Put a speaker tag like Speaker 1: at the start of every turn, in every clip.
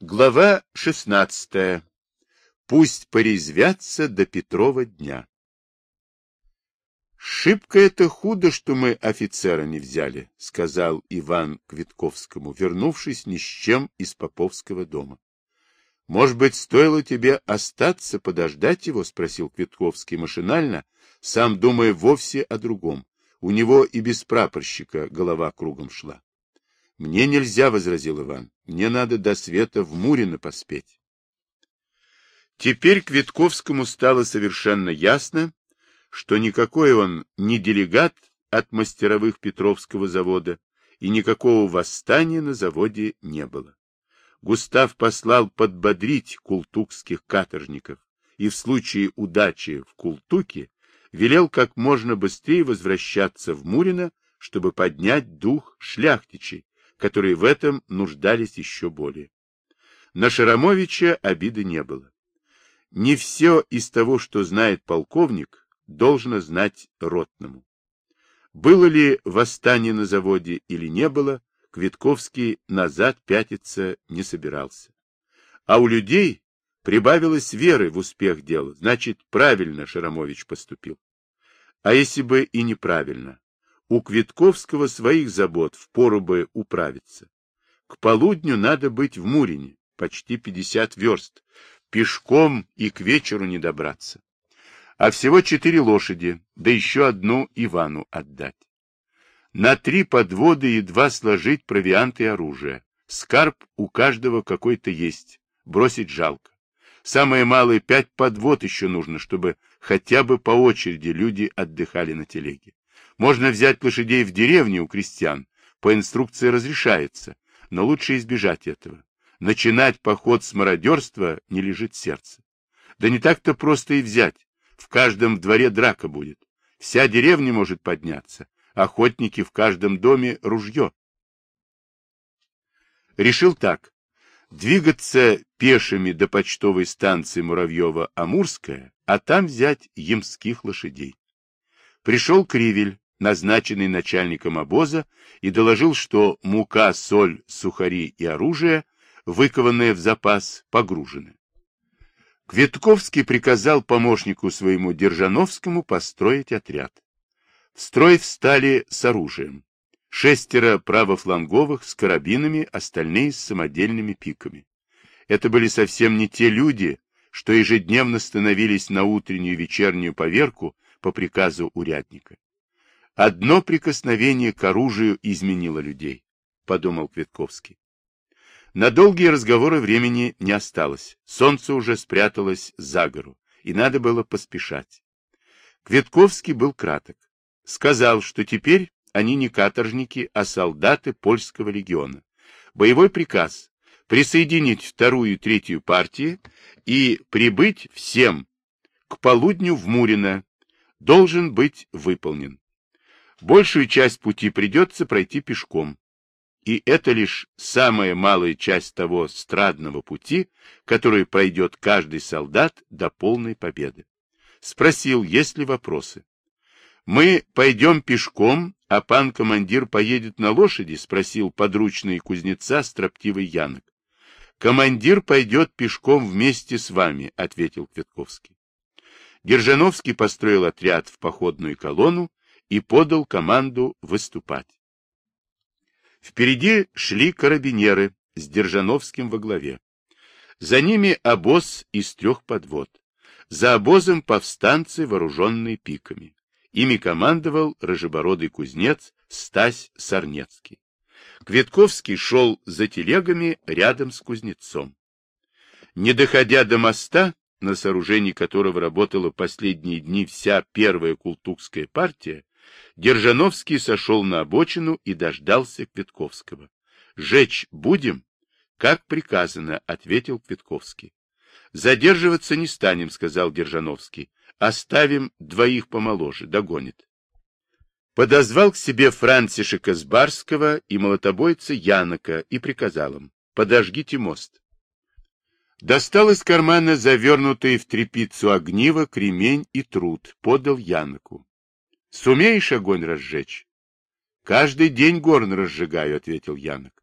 Speaker 1: Глава 16. Пусть порезвятся до Петрова дня. «Шибко это худо, что мы офицера не взяли», — сказал Иван Квитковскому, вернувшись ни с чем из Поповского дома. «Может быть, стоило тебе остаться, подождать его?» — спросил Квитковский машинально, сам думая вовсе о другом. У него и без прапорщика голова кругом шла. «Мне нельзя», — возразил Иван. «Мне надо до света в Мурино поспеть». Теперь Квитковскому стало совершенно ясно, что никакой он не делегат от мастеровых Петровского завода, и никакого восстания на заводе не было. Густав послал подбодрить култукских каторжников и в случае удачи в Култуке велел как можно быстрее возвращаться в Мурино, чтобы поднять дух шляхтичей, которые в этом нуждались еще более. На Шарамовича обиды не было. Не все из того, что знает полковник, должно знать ротному. Было ли восстание на заводе или не было, Квитковский назад пятиться не собирался. А у людей прибавилось веры в успех дела, значит, правильно Шарамович поступил. А если бы и неправильно, у Квитковского своих забот впору бы управиться. К полудню надо быть в Мурине, почти 50 верст, пешком и к вечеру не добраться. А всего четыре лошади, да еще одну Ивану отдать. На три подвода едва сложить провианты и оружие. Скарб у каждого какой-то есть, бросить жалко. Самое малое пять подвод еще нужно, чтобы хотя бы по очереди люди отдыхали на телеге. Можно взять лошадей в деревне у крестьян, по инструкции разрешается, но лучше избежать этого. Начинать поход с мародерства не лежит сердце. Да не так-то просто и взять. В каждом дворе драка будет. Вся деревня может подняться. Охотники в каждом доме ружье. Решил так. Двигаться пешими до почтовой станции Муравьева-Амурская, а там взять ямских лошадей. Пришел Кривель, назначенный начальником обоза, и доложил, что мука, соль, сухари и оружие, выкованное в запас, погружены. Кветковский приказал помощнику своему Держановскому построить отряд. В строй встали с оружием. Шестеро правофланговых с карабинами, остальные с самодельными пиками. Это были совсем не те люди, что ежедневно становились на утреннюю и вечернюю поверку по приказу урядника. Одно прикосновение к оружию изменило людей, подумал Квитковский. На долгие разговоры времени не осталось. Солнце уже спряталось за гору, и надо было поспешать. Квитковский был краток. Сказал, что теперь они не каторжники, а солдаты польского легиона. Боевой приказ – присоединить вторую и третью партии и прибыть всем к полудню в Мурино должен быть выполнен. Большую часть пути придется пройти пешком. И это лишь самая малая часть того страдного пути, который пройдет каждый солдат до полной победы. Спросил, есть ли вопросы. «Мы пойдем пешком, а пан командир поедет на лошади?» — спросил подручный кузнеца строптивый Янок. «Командир пойдет пешком вместе с вами», — ответил Кветковский. Держановский построил отряд в походную колонну, и подал команду выступать. Впереди шли карабинеры с Держановским во главе. За ними обоз из трех подвод. За обозом повстанцы, вооруженные пиками. Ими командовал рыжебородый кузнец Стась Сарнецкий. Кветковский шел за телегами рядом с кузнецом. Не доходя до моста, на сооружении которого работала последние дни вся первая култукская партия, Держановский сошел на обочину и дождался Квитковского. — Жечь будем? — Как приказано, — ответил Квитковский. — Задерживаться не станем, — сказал Держановский. — Оставим двоих помоложе, догонит. Подозвал к себе Францишека Сбарского и молотобойца Янока и приказал им. — Подожгите мост. Достал из кармана завернутый в тряпицу огниво, кремень и труд, подал Яноку. Сумеешь огонь разжечь? Каждый день горн разжигаю, ответил Янок.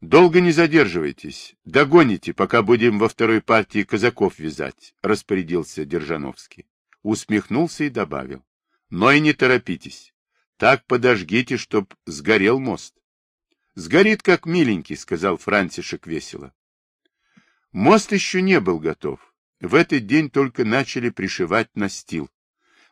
Speaker 1: Долго не задерживайтесь, догоните, пока будем во второй партии казаков вязать, распорядился Держановский. Усмехнулся и добавил. Но и не торопитесь. Так подожгите, чтоб сгорел мост. Сгорит, как миленький, сказал Франтишек весело. Мост еще не был готов. В этот день только начали пришивать настил.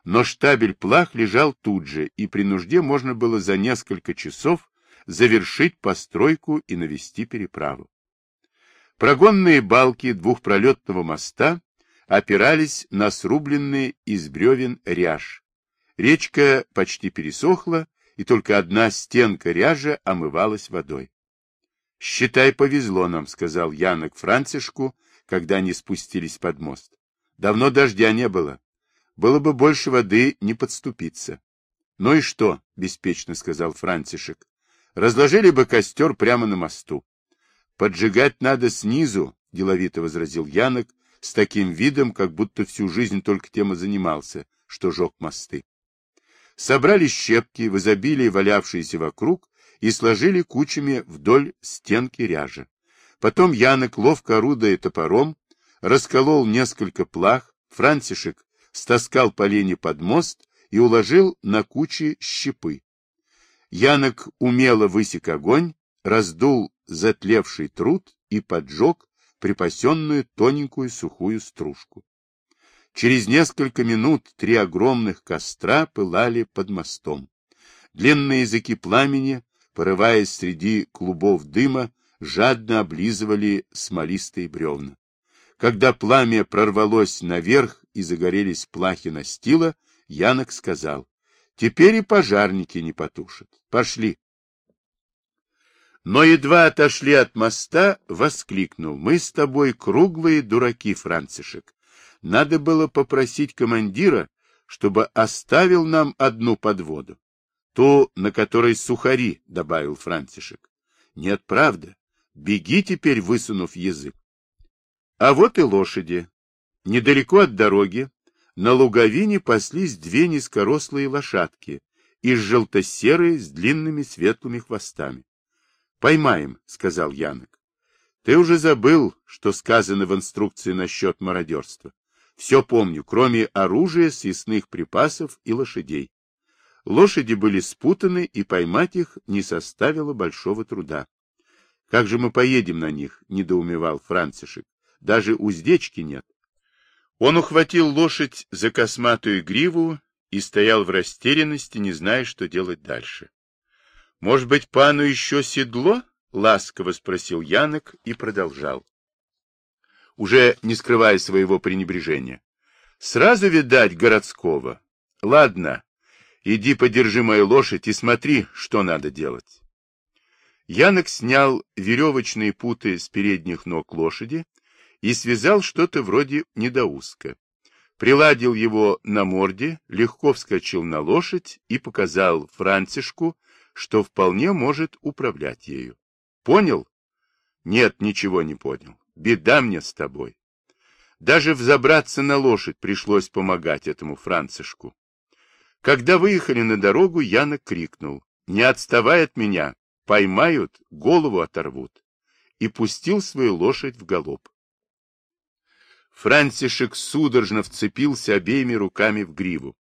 Speaker 1: Но штабель плах лежал тут же, и при нужде можно было за несколько часов завершить постройку и навести переправу. Прогонные балки двухпролетного моста опирались на срубленный из бревен ряж. Речка почти пересохла, и только одна стенка ряжа омывалась водой. — Считай, повезло нам, — сказал Янок Францишку, когда они спустились под мост. — Давно дождя не было. Было бы больше воды, не подступиться. — Ну и что? — беспечно сказал Францишек. Разложили бы костер прямо на мосту. Поджигать надо снизу, деловито возразил Янок, с таким видом, как будто всю жизнь только тем и занимался, что жег мосты. Собрали щепки в изобилии, валявшиеся вокруг, и сложили кучами вдоль стенки ряжа. Потом Янок, ловко орудуя топором, расколол несколько плах, Франтишек стаскал полени под мост и уложил на кучи щепы. Янок умело высек огонь, раздул затлевший труд и поджег припасенную тоненькую сухую стружку. Через несколько минут три огромных костра пылали под мостом. Длинные языки пламени, порываясь среди клубов дыма, жадно облизывали смолистые бревна. Когда пламя прорвалось наверх и загорелись плахи настила, Янок сказал, Теперь и пожарники не потушат. Пошли. Но едва отошли от моста, воскликнул. Мы с тобой круглые дураки, Францишек. Надо было попросить командира, чтобы оставил нам одну подводу. Ту, на которой сухари, добавил Францишек. Нет, правда. Беги теперь, высунув язык. А вот и лошади. Недалеко от дороги, на луговине паслись две низкорослые лошадки, из желто-серые с длинными светлыми хвостами. — Поймаем, — сказал Янок. — Ты уже забыл, что сказано в инструкции насчет мародерства. Все помню, кроме оружия, съестных припасов и лошадей. Лошади были спутаны, и поймать их не составило большого труда. — Как же мы поедем на них? — недоумевал Францишек. — Даже уздечки нет. Он ухватил лошадь за косматую гриву и стоял в растерянности, не зная, что делать дальше. — Может быть, пану еще седло? — ласково спросил Янок и продолжал, уже не скрывая своего пренебрежения. — Сразу, видать, городского. Ладно, иди подержи мою лошадь и смотри, что надо делать. Янок снял веревочные путы с передних ног лошади и связал что-то вроде недоуска. Приладил его на морде, легко вскочил на лошадь и показал Францишку, что вполне может управлять ею. Понял? Нет, ничего не понял. Беда мне с тобой. Даже взобраться на лошадь пришлось помогать этому Францишку. Когда выехали на дорогу, Яна крикнул. «Не отставай от меня! Поймают, голову оторвут!» и пустил свою лошадь в галоп. Франтишек судорожно вцепился обеими руками в гриву.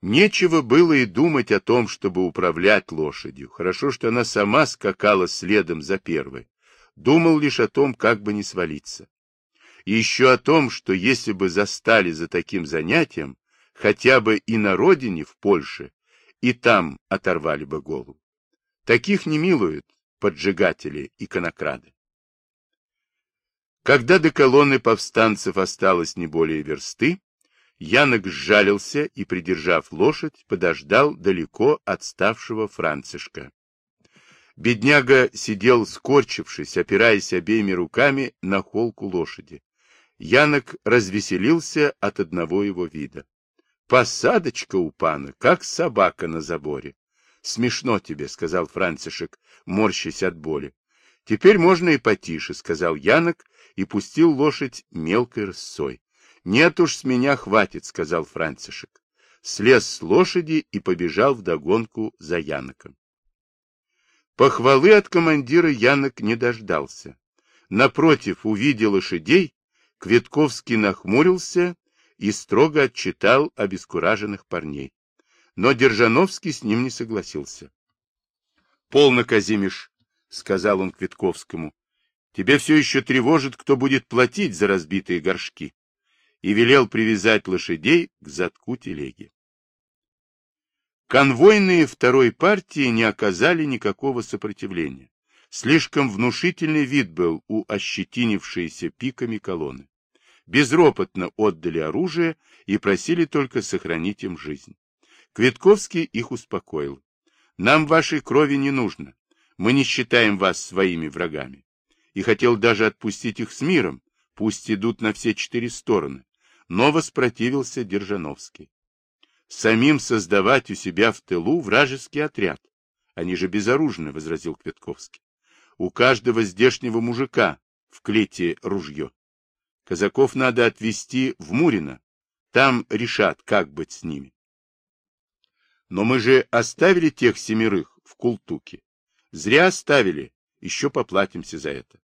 Speaker 1: Нечего было и думать о том, чтобы управлять лошадью. Хорошо, что она сама скакала следом за первой. Думал лишь о том, как бы не свалиться. И еще о том, что если бы застали за таким занятием, хотя бы и на родине, в Польше, и там оторвали бы голову. Таких не милуют поджигатели и конокрады. Когда до колонны повстанцев осталось не более версты, Янок сжалился и, придержав лошадь, подождал далеко отставшего Францишка. Бедняга сидел скорчившись, опираясь обеими руками на холку лошади. Янок развеселился от одного его вида. Посадочка у пана, как собака на заборе. Смешно тебе, — сказал Францишек, морщась от боли. Теперь можно и потише, — сказал Янок и пустил лошадь мелкой рысцой. — Нет уж, с меня хватит, — сказал Францишек. Слез с лошади и побежал вдогонку за Яноком. Похвалы от командира Янок не дождался. Напротив, увидя лошадей, Кветковский нахмурился и строго отчитал обескураженных парней. Но Держановский с ним не согласился. — Полно, Казимиш, — сказал он Кветковскому, — тебе все еще тревожит, кто будет платить за разбитые горшки. И велел привязать лошадей к задку телеги. Конвойные второй партии не оказали никакого сопротивления. Слишком внушительный вид был у ощетинившейся пиками колонны. Безропотно отдали оружие и просили только сохранить им жизнь. Квитковский их успокоил. «Нам вашей крови не нужно. Мы не считаем вас своими врагами». И хотел даже отпустить их с миром, пусть идут на все четыре стороны. Но воспротивился Держановский самим создавать у себя в тылу вражеский отряд. Они же безоружны, — возразил Кветковский. У каждого здешнего мужика в клете ружье. Казаков надо отвезти в Мурино. Там решат, как быть с ними. Но мы же оставили тех семерых в Култуке. Зря оставили, еще поплатимся за это.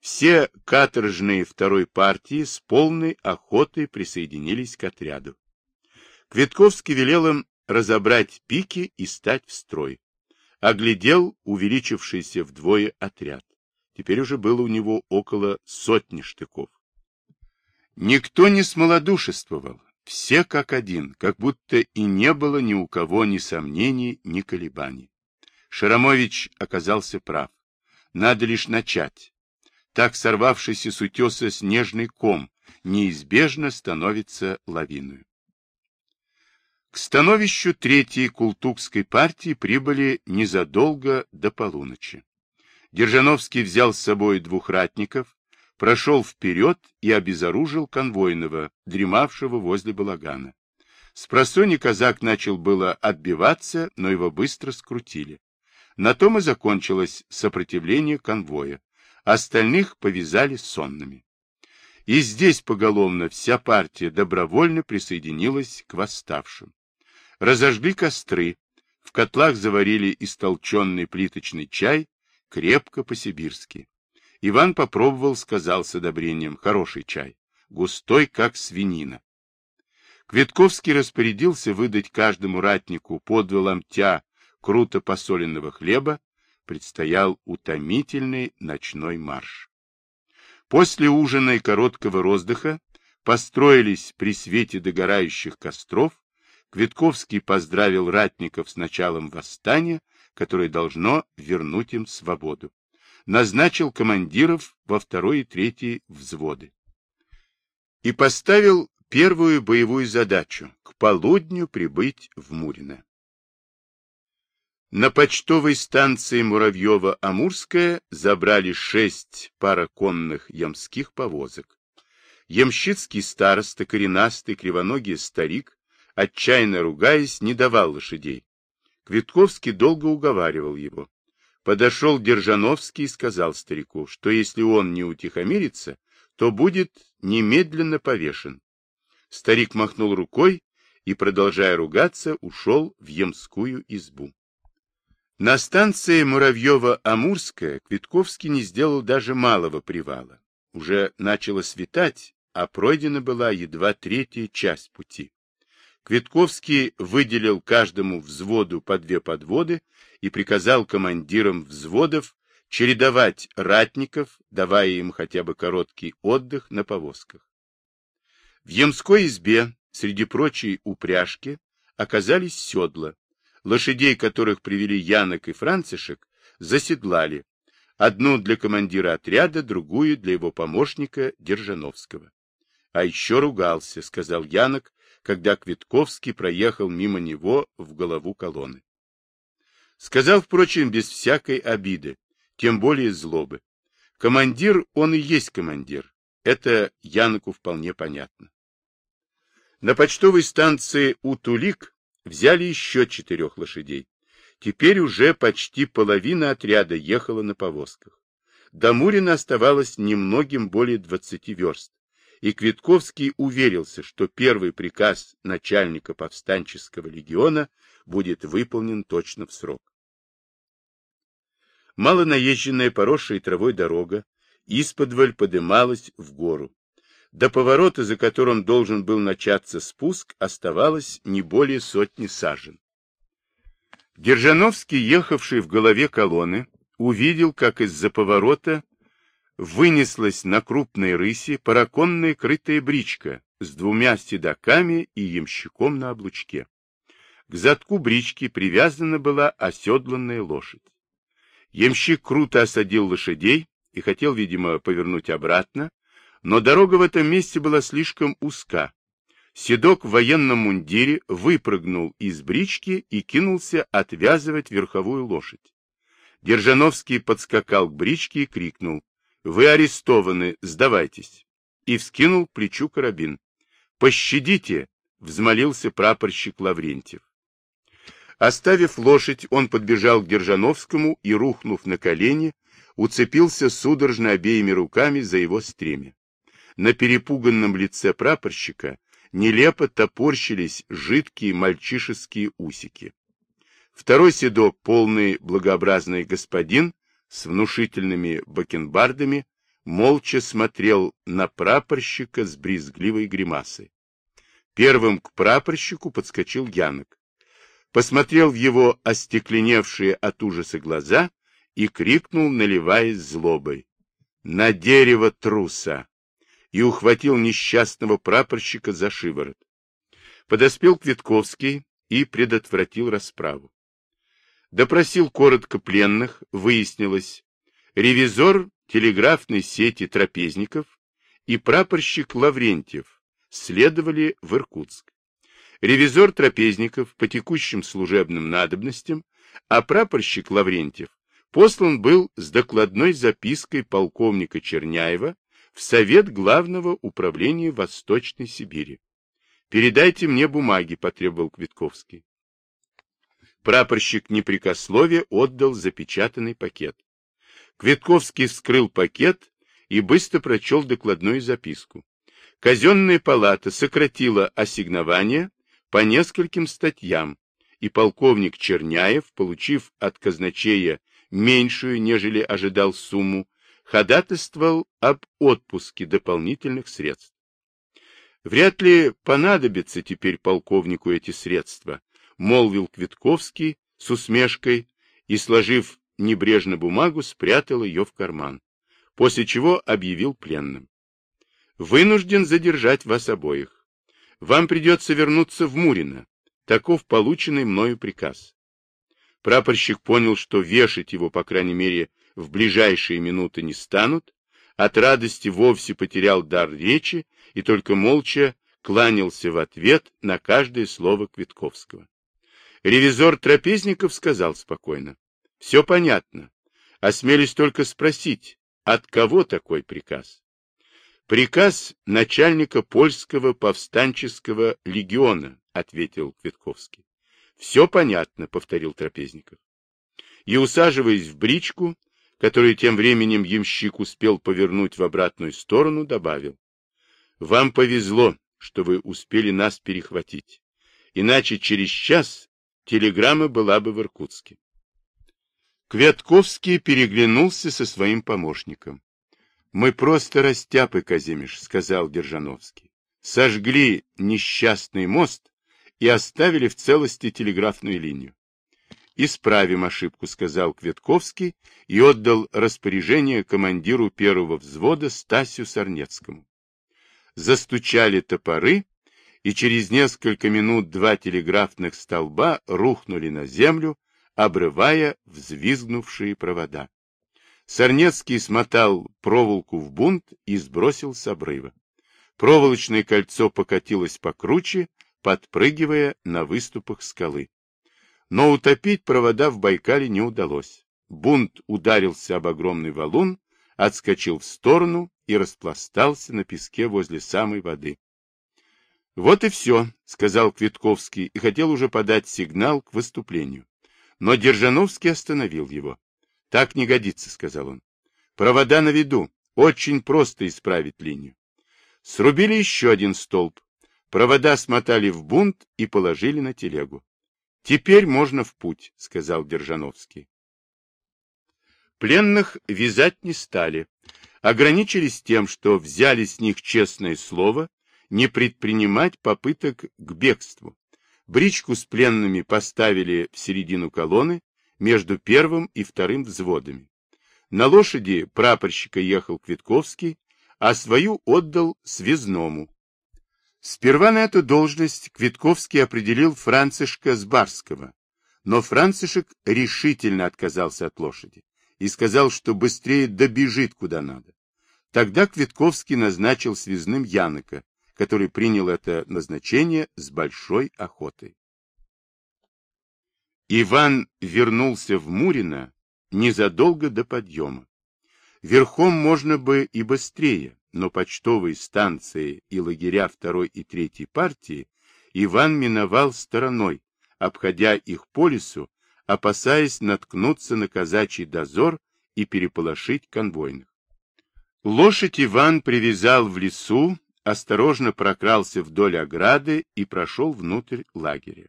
Speaker 1: Все каторжные второй партии с полной охотой присоединились к отряду. Квитковский велел им разобрать пики и стать в строй. Оглядел увеличившийся вдвое отряд. Теперь уже было у него около сотни штыков. Никто не смолодушествовал, все как один, как будто и не было ни у кого ни сомнений, ни колебаний. Шарамович оказался прав. Надо лишь начать. Так сорвавшийся с утеса снежный ком неизбежно становится лавиной. К становищу Третьей Култукской партии прибыли незадолго до полуночи. Держановский взял с собой двух ратников, прошел вперед и обезоружил конвойного, дремавшего возле балагана. Спросони казак начал было отбиваться, но его быстро скрутили. На том и закончилось сопротивление конвоя. Остальных повязали сонными. И здесь поголовно вся партия добровольно присоединилась к восставшим. Разожгли костры, в котлах заварили истолченный плиточный чай, крепко по-сибирски. Иван попробовал, сказал с одобрением, хороший чай, густой, как свинина. Квитковский распорядился выдать каждому ратнику по два ломтя круто посоленного хлеба, предстоял утомительный ночной марш. После ужина и короткого роздыха построились при свете догорающих костров Квитковский поздравил ратников с началом восстания, которое должно вернуть им свободу. Назначил командиров во второй и третий взводы. И поставил первую боевую задачу – к полудню прибыть в Мурино. На почтовой станции Муравьева-Амурская забрали шесть параконных ямских повозок. Ямщицкий староста, коренастый, кривоногий старик отчаянно ругаясь, не давал лошадей. Квитковский долго уговаривал его. Подошел Держановский и сказал старику, что если он не утихомирится, то будет немедленно повешен. Старик махнул рукой и, продолжая ругаться, ушел в Емскую избу. На станции Муравьева-Амурская Квитковский не сделал даже малого привала. Уже начало светать, а пройдена была едва третья часть пути. Квитковский выделил каждому взводу по две подводы и приказал командирам взводов чередовать ратников, давая им хотя бы короткий отдых на повозках. В Емской избе среди прочей упряжки оказались седла, лошадей которых привели Янок и Францишек, заседлали, одну для командира отряда, другую для его помощника Держановского. А еще ругался, сказал Янок, когда Квитковский проехал мимо него в голову колонны. Сказал, впрочем, без всякой обиды, тем более злобы. Командир, он и есть командир. Это Янку вполне понятно. На почтовой станции Утулик взяли еще четырех лошадей. Теперь уже почти половина отряда ехала на повозках. До Мурина оставалось немногим более двадцати верст и Квитковский уверился, что первый приказ начальника повстанческого легиона будет выполнен точно в срок. Мало наезженная поросшая травой дорога исподволь подымалась в гору. До поворота, за которым должен был начаться спуск, оставалось не более сотни сажен. Держановский, ехавший в голове колонны, увидел, как из-за поворота вынеслась на крупной рыси параконная крытая бричка с двумя седаками и ямщиком на облучке. К задку брички привязана была оседланная лошадь. Ямщик круто осадил лошадей и хотел, видимо, повернуть обратно, но дорога в этом месте была слишком узка. Седок в военном мундире выпрыгнул из брички и кинулся отвязывать верховую лошадь. Держановский подскакал к бричке и крикнул «Вы арестованы, сдавайтесь!» и вскинул к плечу карабин. «Пощадите!» — взмолился прапорщик Лаврентьев. Оставив лошадь, он подбежал к Держановскому и, рухнув на колени, уцепился судорожно обеими руками за его стремя. На перепуганном лице прапорщика нелепо топорщились жидкие мальчишеские усики. Второй седок, полный благообразный господин, с внушительными бакенбардами, молча смотрел на прапорщика с брезгливой гримасой. Первым к прапорщику подскочил Янок. Посмотрел в его остекленевшие от ужаса глаза и крикнул, наливаясь злобой. «На дерево труса!» И ухватил несчастного прапорщика за шиворот. Подоспел Квитковский и предотвратил расправу. Допросил коротко пленных, выяснилось, ревизор телеграфной сети трапезников и прапорщик Лаврентьев следовали в Иркутск. Ревизор трапезников по текущим служебным надобностям, а прапорщик Лаврентьев послан был с докладной запиской полковника Черняева в Совет Главного управления Восточной Сибири. «Передайте мне бумаги», — потребовал Квитковский. Прапорщик непрекословие отдал запечатанный пакет. Квитковский вскрыл пакет и быстро прочел докладную записку. Казенная палата сократила ассигнование по нескольким статьям, и полковник Черняев, получив от казначея меньшую, нежели ожидал сумму, ходатайствовал об отпуске дополнительных средств. Вряд ли понадобятся теперь полковнику эти средства, молвил Квитковский с усмешкой и, сложив небрежно бумагу, спрятал ее в карман, после чего объявил пленным. Вынужден задержать вас обоих. Вам придется вернуться в Мурино. Таков полученный мною приказ. Прапорщик понял, что вешать его, по крайней мере, в ближайшие минуты не станут, от радости вовсе потерял дар речи и только молча кланялся в ответ на каждое слово Квитковского. Ревизор Трапезников сказал спокойно. — Все понятно. Осмелись только спросить, от кого такой приказ? Приказ начальника польского повстанческого легиона, ответил Квитковский. Все понятно, повторил Трапезников. И, усаживаясь в бричку, которую тем временем ямщик успел повернуть в обратную сторону, добавил. Вам повезло, что вы успели нас перехватить. Иначе через час телеграмма была бы в Иркутске. Квятковский переглянулся со своим помощником. — Мы просто растяпы, Казимиш, — сказал Держановский. — Сожгли несчастный мост и оставили в целости телеграфную линию. «Исправим ошибку», — сказал Кветковский и отдал распоряжение командиру первого взвода Стасю Сарнецкому. Застучали топоры, и через несколько минут два телеграфных столба рухнули на землю, обрывая взвизгнувшие провода. Сарнецкий смотал проволоку в бунт и сбросил с обрыва. Проволочное кольцо покатилось покруче, подпрыгивая на выступах скалы. Но утопить провода в Байкале не удалось. Бунт ударился об огромный валун, отскочил в сторону и распластался на песке возле самой воды. «Вот и все», — сказал Квитковский и хотел уже подать сигнал к выступлению. Но Держановский остановил его. «Так не годится», — сказал он. «Провода на виду. Очень просто исправить линию». Срубили еще один столб. Провода смотали в бунт и положили на телегу. Теперь можно в путь, сказал Держановский. Пленных вязать не стали, ограничились тем, что взяли с них честное слово не предпринимать попыток к бегству. Бричку с пленными поставили в середину колонны между первым и вторым взводами. На лошади прапорщика ехал Квитковский, а свою отдал связному. Сперва на эту должность Квитковский определил Францишка Сбарского, но Францишек решительно отказался от лошади и сказал, что быстрее добежит куда надо. Тогда Квитковский назначил связным Янока, который принял это назначение с большой охотой. Иван вернулся в Мурино незадолго до подъема. Верхом можно бы и быстрее, но почтовые станции и лагеря второй и третьей партии Иван миновал стороной, обходя их по лесу опасаясь наткнуться на казачий дозор и переполошить конвойных. Лошадь Иван привязал в лесу, осторожно прокрался вдоль ограды и прошел внутрь лагеря.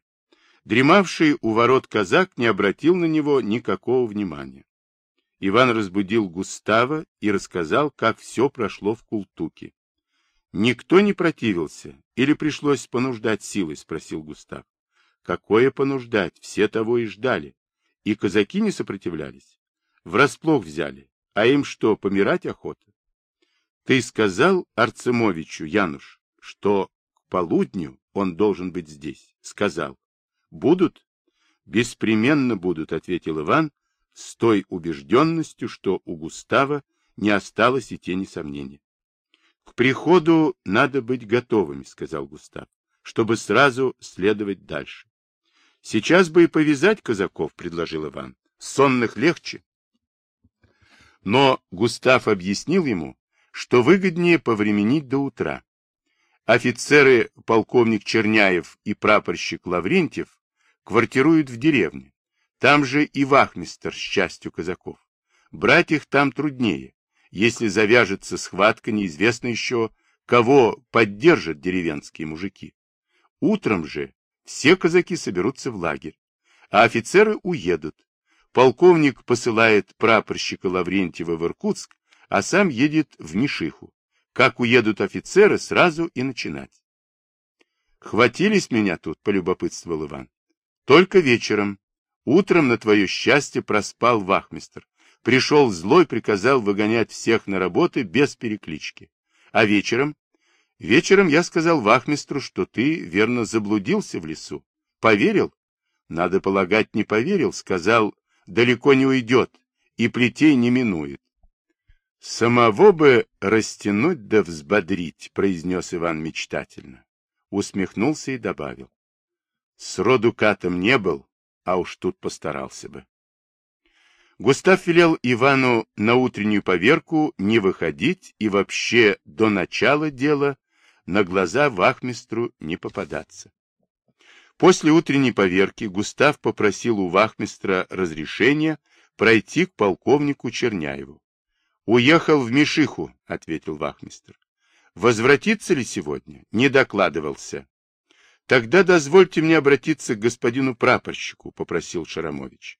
Speaker 1: Дремавший у ворот казак не обратил на него никакого внимания. Иван разбудил Густава и рассказал, как все прошло в Култуке. — Никто не противился или пришлось понуждать силой? — спросил Густав. Какое понуждать, все того и ждали. И казаки не сопротивлялись. Врасплох взяли. А им что, помирать охота? Ты сказал Арцемовичу, Януш, что к полудню он должен быть здесь. Сказал. Будут? Беспременно будут, ответил Иван, с той убежденностью, что у Густава не осталось и тени сомнения. К приходу надо быть готовыми, сказал Густав, чтобы сразу следовать дальше. Сейчас бы и повязать казаков, предложил Иван. Сонных легче. Но Густав объяснил ему, что выгоднее повременить до утра. Офицеры полковник Черняев и прапорщик Лаврентьев квартируют в деревне. Там же и вахмистер с частью казаков. Брать их там труднее. Если завяжется схватка, неизвестно еще, кого поддержат деревенские мужики. Утром же все казаки соберутся в лагерь, а офицеры уедут. Полковник посылает прапорщика Лаврентьева в Иркутск, а сам едет в Мишиху. Как уедут офицеры, сразу и начинать. «Хватились меня тут», — полюбопытствовал Иван. «Только вечером. Утром, на твое счастье, проспал вахмистр. Пришел злой, приказал выгонять всех на работы без переклички. А вечером Вечером я сказал вахмистру, что ты, верно, заблудился в лесу. Поверил? Надо полагать, не поверил. Сказал, далеко не уйдет и плетей не минует. Самого бы растянуть да взбодрить, произнес Иван мечтательно. Усмехнулся и добавил. Сроду катом не был, а уж тут постарался бы. Густав велел Ивану на утреннюю поверку не выходить и вообще до начала дела на глаза вахмистру не попадаться. После утренней поверки Густав попросил у вахмистра разрешения пройти к полковнику Черняеву. «Уехал в Мишиху», — ответил вахмистр. «Возвратится ли сегодня?» — не докладывался. «Тогда дозвольте мне обратиться к господину прапорщику», — попросил Шарамович.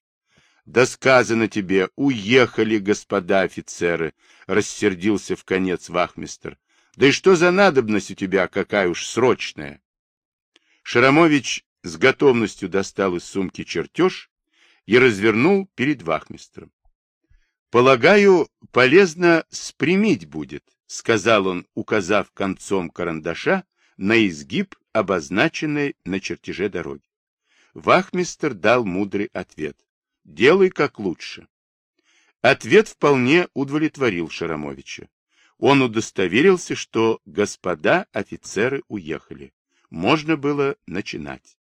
Speaker 1: «Да сказано тебе, уехали, господа офицеры», — рассердился в конец вахмистр. Да и что за надобность у тебя, какая уж срочная? Шарамович с готовностью достал из сумки чертеж и развернул перед вахмистром. «Полагаю, полезно спрямить будет», — сказал он, указав концом карандаша на изгиб, обозначенный на чертеже дороги. Вахмистр дал мудрый ответ. «Делай как лучше». Ответ вполне удовлетворил Шарамовича. Он удостоверился, что господа офицеры уехали. Можно было начинать.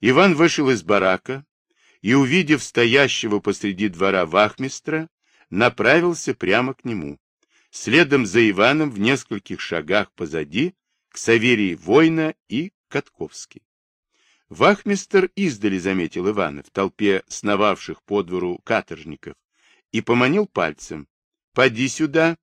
Speaker 1: Иван вышел из барака и, увидев стоящего посреди двора вахмистра, направился прямо к нему. Следом за Иваном в нескольких шагах позади к Саверии Война и Катковский. Вахмистр издали заметил Ивана в толпе сновавших по двору каторжников и поманил пальцем. Поди сюда.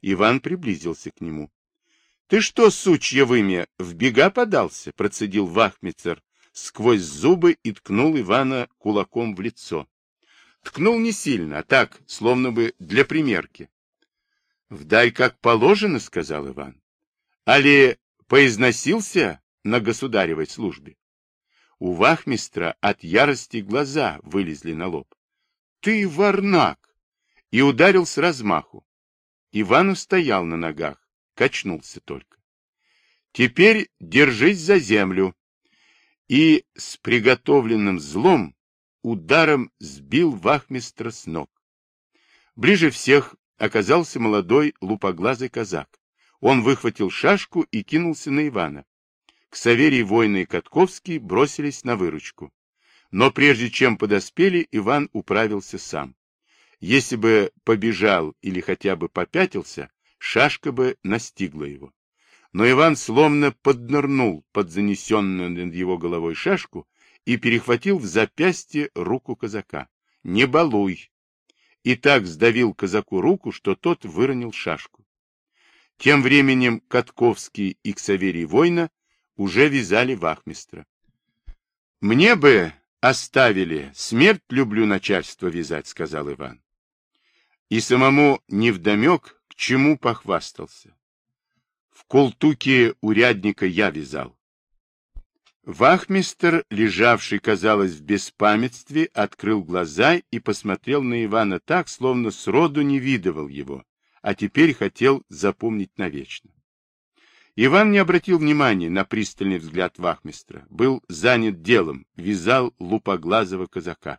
Speaker 1: Иван приблизился к нему. — Ты что, сучья вымя, в бега подался? — процедил вахмицер сквозь зубы и ткнул Ивана кулаком в лицо. Ткнул не сильно, а так, словно бы для примерки. — Вдай как положено, — сказал Иван. — Али поизносился на государевой службе? У вахмистра от ярости глаза вылезли на лоб. — Ты варнак! И ударил с размаху. Иван устоял на ногах, качнулся только. — Теперь держись за землю. И с приготовленным злом ударом сбил вахмистра с ног. Ближе всех оказался молодой лупоглазый казак. Он выхватил шашку и кинулся на Ивана. Ксаверий Война и Катковский бросились на выручку. Но прежде чем подоспели, Иван управился сам. Если бы побежал или хотя бы попятился, шашка бы настигла его. Но Иван словно поднырнул под занесенную над его головой шашку и перехватил в запястье руку казака. «Не балуй!» И так сдавил казаку руку, что тот выронил шашку. Тем временем Катковский и Ксаверий Война уже вязали вахмистра. «Мне бы оставили, смерть люблю начальство вязать», — сказал Иван. И самому невдомек, к чему похвастался. В колтуке урядника я вязал. Вахмистер, лежавший, казалось, в беспамятстве, открыл глаза и посмотрел на Ивана так, словно сроду не видывал его, а теперь хотел запомнить навечно. Иван не обратил внимания на пристальный взгляд вахмистра, был занят делом, вязал лупоглазого казака.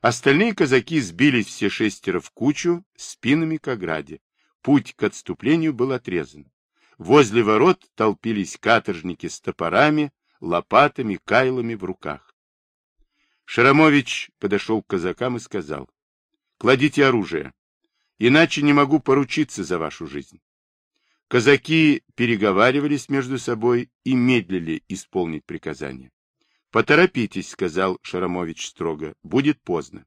Speaker 1: Остальные казаки сбились все шестеро в кучу, спинами к ограде. Путь к отступлению был отрезан. Возле ворот толпились каторжники с топорами, лопатами, кайлами в руках. Шарамович подошел к казакам и сказал, «Кладите оружие, иначе не могу поручиться за вашу жизнь». Казаки переговаривались между собой и медлили исполнить приказание. «Поторопитесь», — сказал Шарамович строго, — «будет поздно».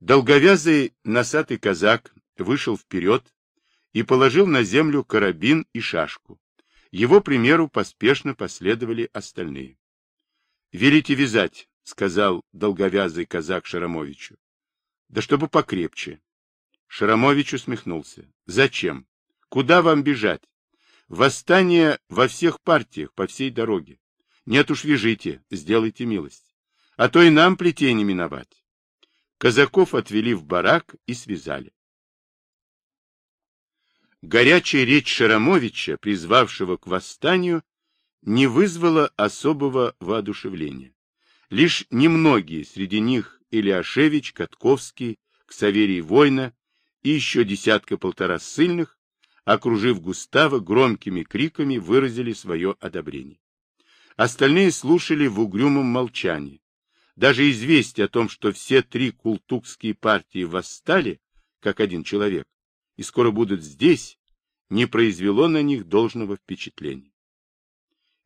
Speaker 1: Долговязый носатый казак вышел вперед и положил на землю карабин и шашку. Его примеру поспешно последовали остальные. — Велите вязать, — сказал долговязый казак Шарамовичу. — Да чтобы покрепче. Шарамович усмехнулся. — Зачем? Куда вам бежать? Восстание во всех партиях, по всей дороге. Нет уж, вяжите, сделайте милость. А то и нам плетение миновать. Казаков отвели в барак и связали. Горячая речь Шарамовича, призвавшего к восстанию, не вызвала особого воодушевления. Лишь немногие, среди них Ильяшевич, Катковский, Ксаверий Война и еще десятка-полтора ссыльных, окружив Густава, громкими криками выразили свое одобрение. Остальные слушали в угрюмом молчании. Даже известие о том, что все три култукские партии восстали, как один человек, и скоро будут здесь, не произвело на них должного впечатления.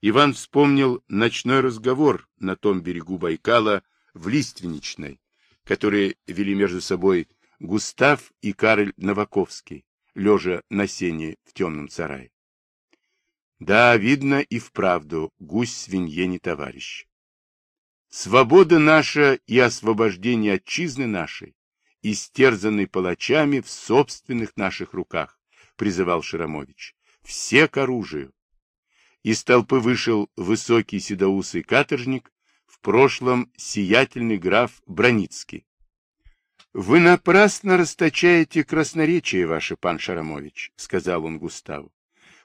Speaker 1: Иван вспомнил ночной разговор на том берегу Байкала в Лиственничной, которые вели между собой Густав и Кароль Новаковский, лежа на сене в темном сарае. Да, видно и вправду, гусь свинье не товарищ. Свобода наша и освобождение отчизны нашей истерзанный палачами в собственных наших руках, призывал Шарамович. Все к оружию. Из толпы вышел высокий седоусый каторжник, в прошлом сиятельный граф Броницкий. Вы напрасно расточаете красноречие ваше, пан Шарамович, сказал он Густаву.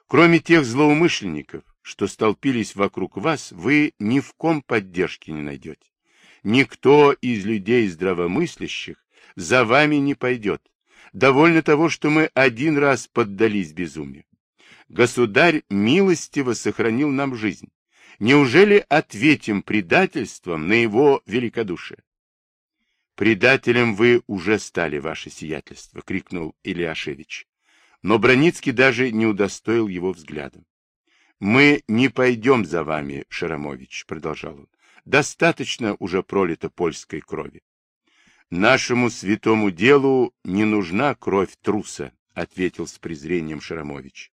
Speaker 1: Кроме тех злоумышленников, что столпились вокруг вас, вы ни в ком поддержки не найдете. Никто из людей здравомыслящих за вами не пойдет. Довольно того, что мы один раз поддались безумию. Государь милостиво сохранил нам жизнь. Неужели ответим предательством на его великодушие? «Предателем вы уже стали, ваше сиятельство!» — крикнул Ильяшевич. Но Броницкий даже не удостоил его взглядом. «Мы не пойдем за вами, Шарамович», — продолжал он. «Достаточно уже пролито польской крови. Нашему святому делу не нужна кровь труса, ответил с презрением Шарамович.